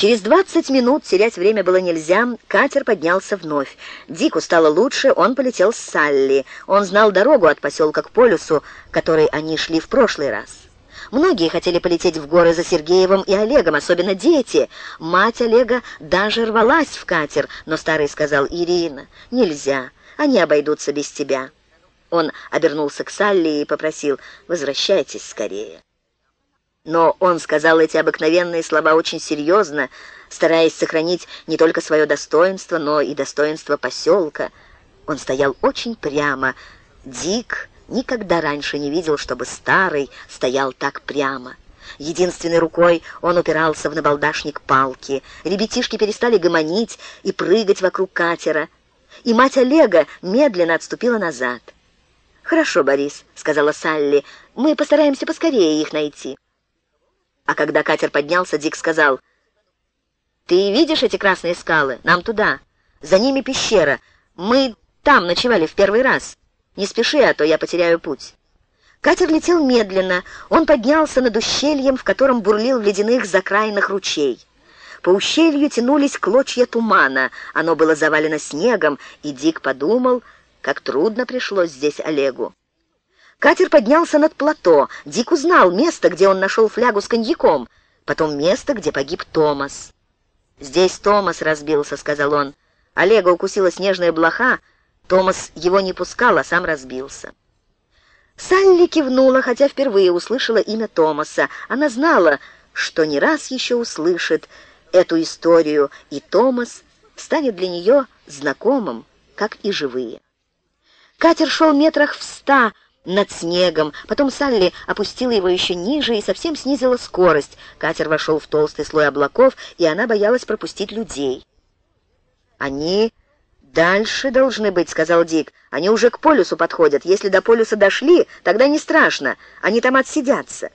Через двадцать минут, терять время было нельзя, катер поднялся вновь. Дику стало лучше, он полетел с Салли. Он знал дорогу от поселка к полюсу, которой они шли в прошлый раз. Многие хотели полететь в горы за Сергеевым и Олегом, особенно дети. Мать Олега даже рвалась в катер, но старый сказал, «Ирина, нельзя, они обойдутся без тебя». Он обернулся к Салли и попросил, «Возвращайтесь скорее». Но он сказал эти обыкновенные слова очень серьезно, стараясь сохранить не только свое достоинство, но и достоинство поселка. Он стоял очень прямо. Дик никогда раньше не видел, чтобы старый стоял так прямо. Единственной рукой он упирался в набалдашник палки. Ребятишки перестали гомонить и прыгать вокруг катера. И мать Олега медленно отступила назад. «Хорошо, Борис», — сказала Салли, — «мы постараемся поскорее их найти». А когда катер поднялся, Дик сказал, «Ты видишь эти красные скалы? Нам туда. За ними пещера. Мы там ночевали в первый раз. Не спеши, а то я потеряю путь». Катер летел медленно. Он поднялся над ущельем, в котором бурлил в ледяных закраинах ручей. По ущелью тянулись клочья тумана. Оно было завалено снегом, и Дик подумал, как трудно пришлось здесь Олегу. Катер поднялся над плато. Дик узнал место, где он нашел флягу с коньяком, потом место, где погиб Томас. «Здесь Томас разбился», — сказал он. Олега укусила снежная блоха. Томас его не пускал, а сам разбился. Салли кивнула, хотя впервые услышала имя Томаса. Она знала, что не раз еще услышит эту историю, и Томас станет для нее знакомым, как и живые. Катер шел метрах в ста над снегом. Потом Салли опустила его еще ниже и совсем снизила скорость. Катер вошел в толстый слой облаков, и она боялась пропустить людей. «Они дальше должны быть», — сказал Дик. «Они уже к полюсу подходят. Если до полюса дошли, тогда не страшно. Они там отсидятся».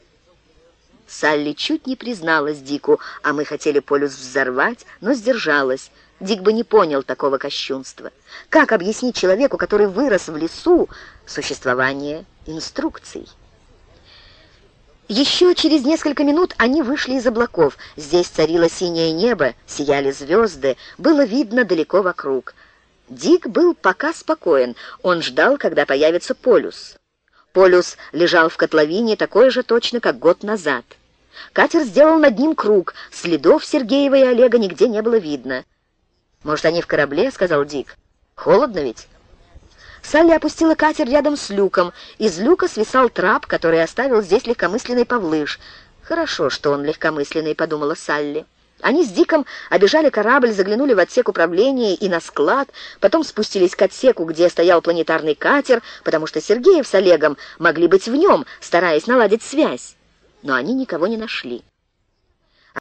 Салли чуть не призналась Дику, а мы хотели полюс взорвать, но сдержалась. Дик бы не понял такого кощунства. Как объяснить человеку, который вырос в лесу, существование инструкций? Еще через несколько минут они вышли из облаков. Здесь царило синее небо, сияли звезды, было видно далеко вокруг. Дик был пока спокоен, он ждал, когда появится полюс. Полюс лежал в котловине такой же точно, как год назад. Катер сделал над ним круг, следов Сергеева и Олега нигде не было видно. «Может, они в корабле?» — сказал Дик. «Холодно ведь?» Салли опустила катер рядом с люком. Из люка свисал трап, который оставил здесь легкомысленный Павлыш. «Хорошо, что он легкомысленный», — подумала Салли. Они с Диком обежали корабль, заглянули в отсек управления и на склад, потом спустились к отсеку, где стоял планетарный катер, потому что Сергеев с Олегом могли быть в нем, стараясь наладить связь. Но они никого не нашли.